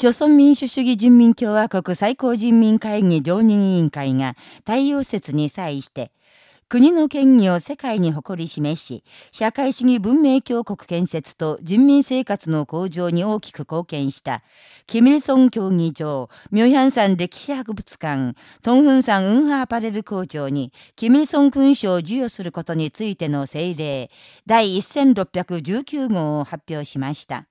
朝鮮民主主義人民共和国最高人民会議常任委員会が太陽説に際して、国の権威を世界に誇り示し、社会主義文明強国建設と人民生活の向上に大きく貢献した、キミルソン競技場、ミョヒャン山歴史博物館、トンフン山運河アパレル工場に、キミルソン勲章を授与することについての政令、第1619号を発表しました。